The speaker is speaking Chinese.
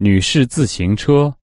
女士自行车。